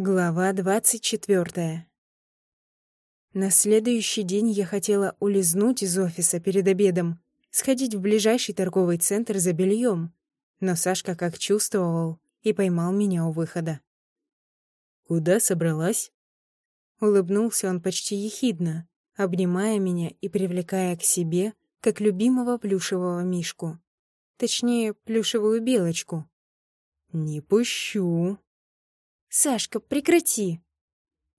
Глава двадцать четвертая. На следующий день я хотела улизнуть из офиса перед обедом, сходить в ближайший торговый центр за бельем, но Сашка как чувствовал и поймал меня у выхода. «Куда собралась?» Улыбнулся он почти ехидно, обнимая меня и привлекая к себе, как любимого плюшевого мишку. Точнее, плюшевую белочку. «Не пущу», «Сашка, прекрати!»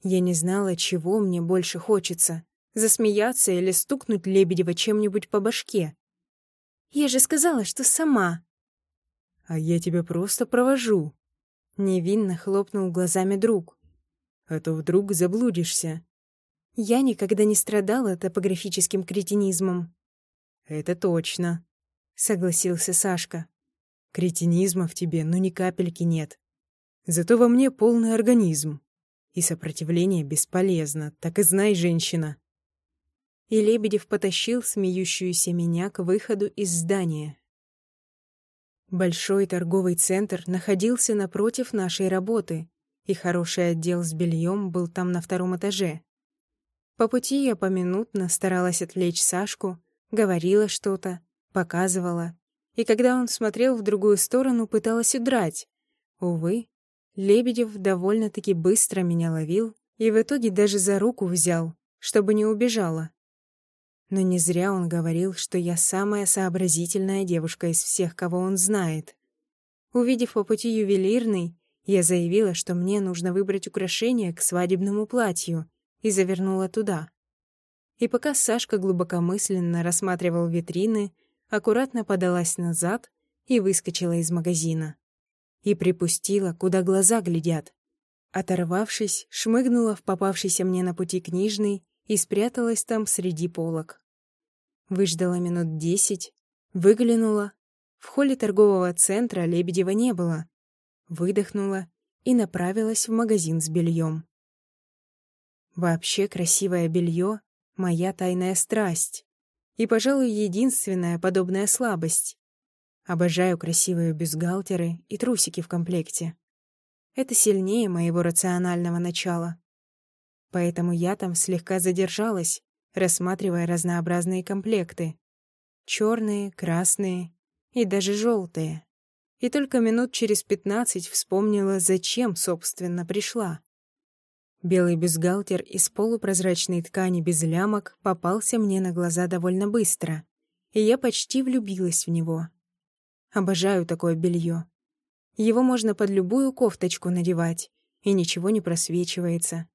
Я не знала, чего мне больше хочется — засмеяться или стукнуть Лебедева чем-нибудь по башке. «Я же сказала, что сама!» «А я тебя просто провожу!» Невинно хлопнул глазами друг. «А то вдруг заблудишься!» Я никогда не страдала топографическим кретинизмом. «Это точно», — согласился Сашка. «Кретинизма в тебе, ну ни капельки нет. Зато во мне полный организм. И сопротивление бесполезно, так и знай, женщина. И Лебедев потащил смеющуюся меня к выходу из здания. Большой торговый центр находился напротив нашей работы, и хороший отдел с бельем был там на втором этаже. По пути я поминутно старалась отвлечь Сашку, говорила что-то, показывала, и когда он смотрел в другую сторону, пыталась удрать. Увы, Лебедев довольно-таки быстро меня ловил и в итоге даже за руку взял, чтобы не убежала. Но не зря он говорил, что я самая сообразительная девушка из всех, кого он знает. Увидев по пути ювелирный, я заявила, что мне нужно выбрать украшение к свадебному платью, и завернула туда. И пока Сашка глубокомысленно рассматривал витрины, аккуратно подалась назад и выскочила из магазина и припустила, куда глаза глядят. Оторвавшись, шмыгнула в попавшийся мне на пути книжный и спряталась там среди полок. Выждала минут десять, выглянула. В холле торгового центра Лебедева не было. Выдохнула и направилась в магазин с бельем. Вообще красивое белье — моя тайная страсть. И, пожалуй, единственная подобная слабость. Обожаю красивые бюстгальтеры и трусики в комплекте. Это сильнее моего рационального начала. Поэтому я там слегка задержалась, рассматривая разнообразные комплекты. Черные, красные и даже желтые. И только минут через пятнадцать вспомнила, зачем, собственно, пришла. Белый бюстгальтер из полупрозрачной ткани без лямок попался мне на глаза довольно быстро, и я почти влюбилась в него. Обожаю такое белье. Его можно под любую кофточку надевать, и ничего не просвечивается.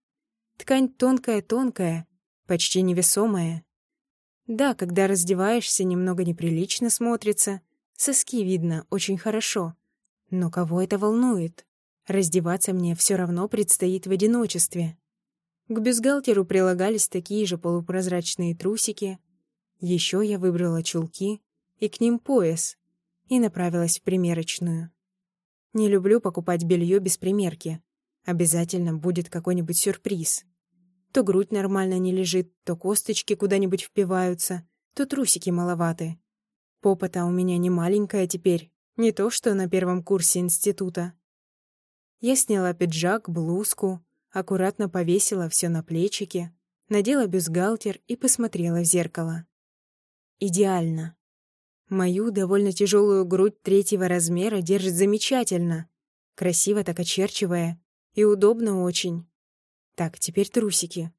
Ткань тонкая-тонкая, почти невесомая. Да, когда раздеваешься, немного неприлично смотрится, соски видно очень хорошо. Но кого это волнует? Раздеваться мне все равно предстоит в одиночестве. К бюстгальтеру прилагались такие же полупрозрачные трусики. Еще я выбрала чулки и к ним пояс, и направилась в примерочную. Не люблю покупать белье без примерки. Обязательно будет какой-нибудь сюрприз. То грудь нормально не лежит, то косточки куда-нибудь впиваются, то трусики маловаты. Попа-то у меня не маленькая теперь, не то что на первом курсе института. Я сняла пиджак, блузку, аккуратно повесила все на плечики, надела бюстгальтер и посмотрела в зеркало. Идеально. Мою довольно тяжелую грудь третьего размера держит замечательно, красиво так очерчивая и удобно очень. Так, теперь трусики.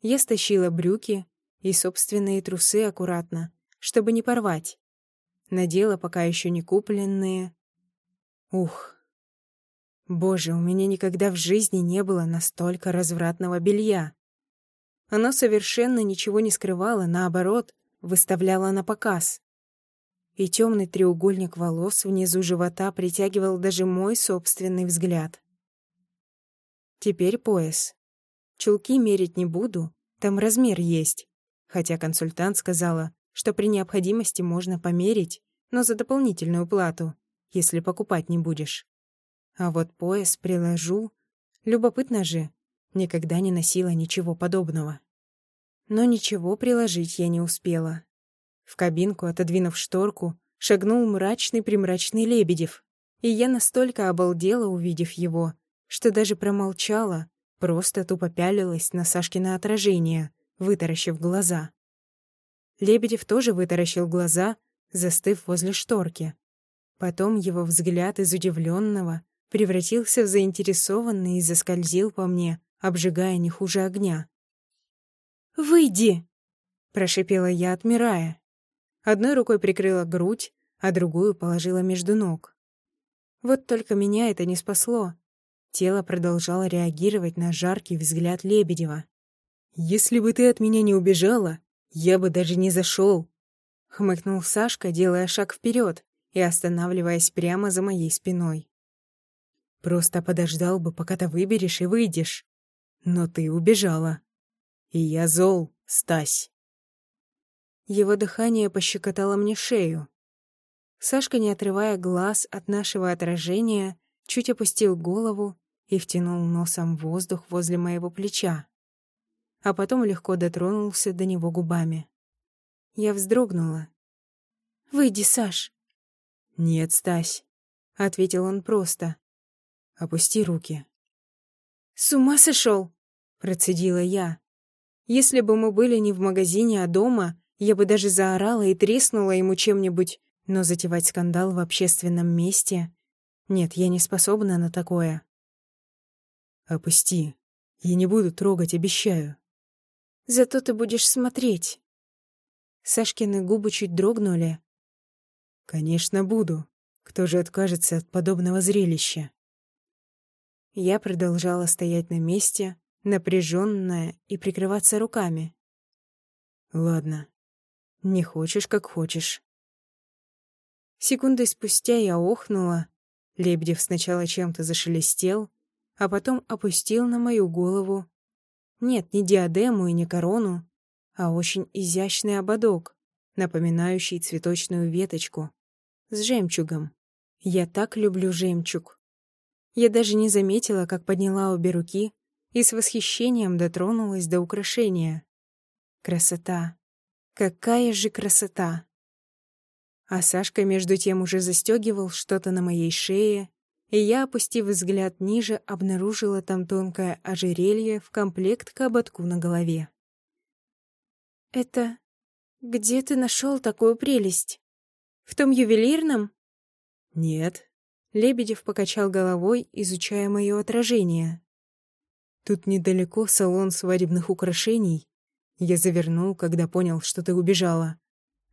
Я стащила брюки и собственные трусы аккуратно, чтобы не порвать. Надела пока еще не купленные. Ух. Боже, у меня никогда в жизни не было настолько развратного белья. Оно совершенно ничего не скрывало, наоборот, выставляло на показ и темный треугольник волос внизу живота притягивал даже мой собственный взгляд. Теперь пояс. Чулки мерить не буду, там размер есть. Хотя консультант сказала, что при необходимости можно померить, но за дополнительную плату, если покупать не будешь. А вот пояс приложу. Любопытно же, никогда не носила ничего подобного. Но ничего приложить я не успела. В кабинку, отодвинув шторку, шагнул мрачный-примрачный Лебедев, и я настолько обалдела, увидев его, что даже промолчала, просто тупо пялилась на Сашкино отражение, вытаращив глаза. Лебедев тоже вытаращил глаза, застыв возле шторки. Потом его взгляд из удивленного превратился в заинтересованный и заскользил по мне, обжигая не хуже огня. «Выйди!» — прошипела я, отмирая. Одной рукой прикрыла грудь, а другую положила между ног. Вот только меня это не спасло. Тело продолжало реагировать на жаркий взгляд Лебедева. «Если бы ты от меня не убежала, я бы даже не зашел», — хмыкнул Сашка, делая шаг вперед и останавливаясь прямо за моей спиной. «Просто подождал бы, пока ты выберешь и выйдешь. Но ты убежала. И я зол, Стась». Его дыхание пощекотало мне шею. Сашка, не отрывая глаз от нашего отражения, чуть опустил голову и втянул носом воздух возле моего плеча, а потом легко дотронулся до него губами. Я вздрогнула. «Выйди, Саш!» «Нет, Стась», — ответил он просто. «Опусти руки». «С ума сошел!» — процедила я. «Если бы мы были не в магазине, а дома, я бы даже заорала и треснула ему чем-нибудь, но затевать скандал в общественном месте... Нет, я не способна на такое. «Опусти. Я не буду трогать, обещаю». «Зато ты будешь смотреть». Сашкины губы чуть дрогнули. «Конечно, буду. Кто же откажется от подобного зрелища?» Я продолжала стоять на месте, напряженная и прикрываться руками. «Ладно, не хочешь, как хочешь». Секунды спустя я охнула. Лебедев сначала чем-то зашелестел, а потом опустил на мою голову. Нет, не диадему и не корону, а очень изящный ободок, напоминающий цветочную веточку, с жемчугом. Я так люблю жемчуг. Я даже не заметила, как подняла обе руки и с восхищением дотронулась до украшения. Красота! Какая же красота! А Сашка между тем уже застегивал что-то на моей шее, и я, опустив взгляд ниже, обнаружила там тонкое ожерелье в комплект к ободку на голове. «Это... где ты нашел такую прелесть? В том ювелирном?» «Нет». Лебедев покачал головой, изучая мое отражение. «Тут недалеко салон свадебных украшений. Я завернул, когда понял, что ты убежала.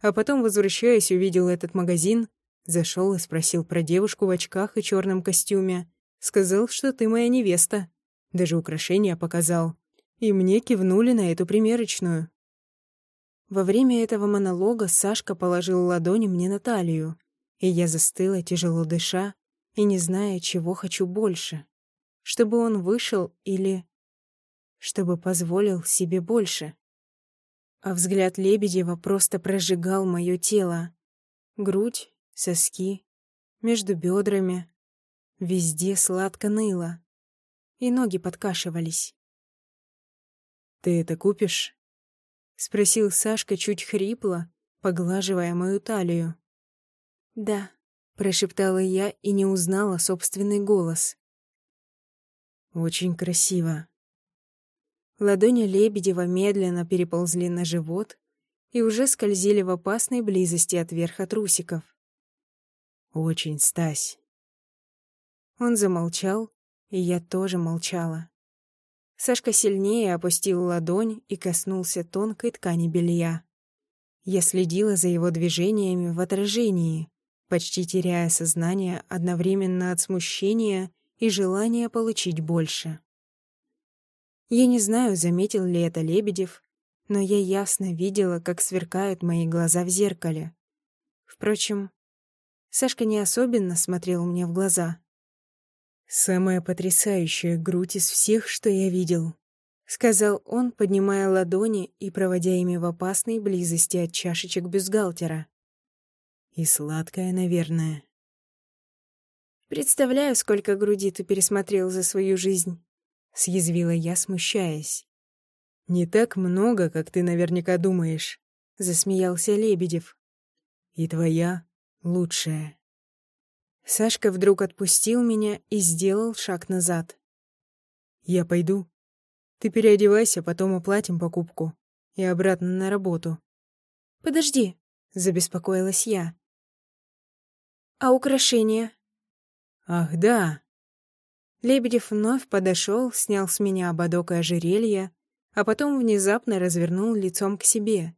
А потом, возвращаясь, увидел этот магазин, зашел и спросил про девушку в очках и черном костюме. Сказал, что ты моя невеста. Даже украшения показал. И мне кивнули на эту примерочную. Во время этого монолога Сашка положил ладони мне на талию, и я застыла, тяжело дыша, и не зная, чего хочу больше. Чтобы он вышел или... чтобы позволил себе больше а взгляд Лебедева просто прожигал мое тело. Грудь, соски, между бедрами. Везде сладко ныло. И ноги подкашивались. «Ты это купишь?» — спросил Сашка чуть хрипло, поглаживая мою талию. «Да», — прошептала я и не узнала собственный голос. «Очень красиво», Ладони Лебедева медленно переползли на живот и уже скользили в опасной близости от верха трусиков. «Очень, Стась». Он замолчал, и я тоже молчала. Сашка сильнее опустил ладонь и коснулся тонкой ткани белья. Я следила за его движениями в отражении, почти теряя сознание одновременно от смущения и желания получить больше. Я не знаю, заметил ли это Лебедев, но я ясно видела, как сверкают мои глаза в зеркале. Впрочем, Сашка не особенно смотрел мне в глаза. «Самая потрясающая грудь из всех, что я видел», — сказал он, поднимая ладони и проводя ими в опасной близости от чашечек бюстгальтера. «И сладкая, наверное». «Представляю, сколько груди ты пересмотрел за свою жизнь», — съязвила я, смущаясь. «Не так много, как ты наверняка думаешь», — засмеялся Лебедев. «И твоя лучшая». Сашка вдруг отпустил меня и сделал шаг назад. Я пойду. Ты переодевайся, потом оплатим покупку. И обратно на работу. Подожди, забеспокоилась я. А украшения? Ах, да. Лебедев вновь подошел, снял с меня ободок и ожерелье, а потом внезапно развернул лицом к себе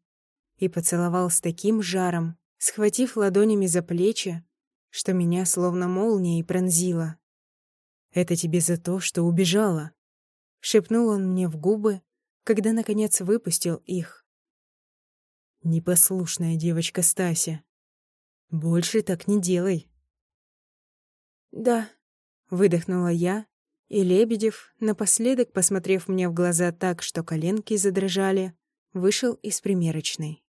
и поцеловал с таким жаром, схватив ладонями за плечи, что меня словно молнией пронзило. «Это тебе за то, что убежала», — шепнул он мне в губы, когда, наконец, выпустил их. «Непослушная девочка Стася. Больше так не делай». «Да», — выдохнула я, и Лебедев, напоследок посмотрев мне в глаза так, что коленки задрожали, вышел из примерочной.